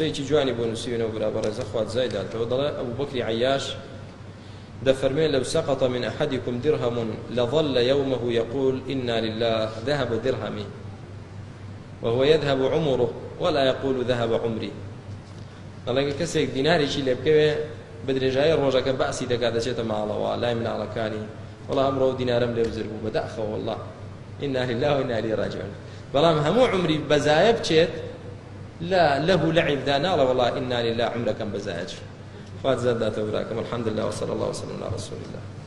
قسەیەکی جوانی بۆ نووسیونەوە برا بەڕێزە خوات زایداتەوە دەڵێ ئەو بکری عیاش دفرمي لو سقط من أحدكم درهم لظل يومه يقول إنا لله ذهب درهمي وهو يذهب عمره ولا يقول ذهب عمري الله كسيك ديناري شي لبكوي بدرجاي روجك بأسي دكا دشيت مع الله لا من على كاني والله أمره دينارم لبزر بدأخه والله إنا لله وإنا إليه راجعون بلام همو عمري بزايب شيت لا له لعب ذا نار والله إنا لله عمركم بزاج فات زادات وراكم الحمد لله وصلى الله وسلم على رسول الله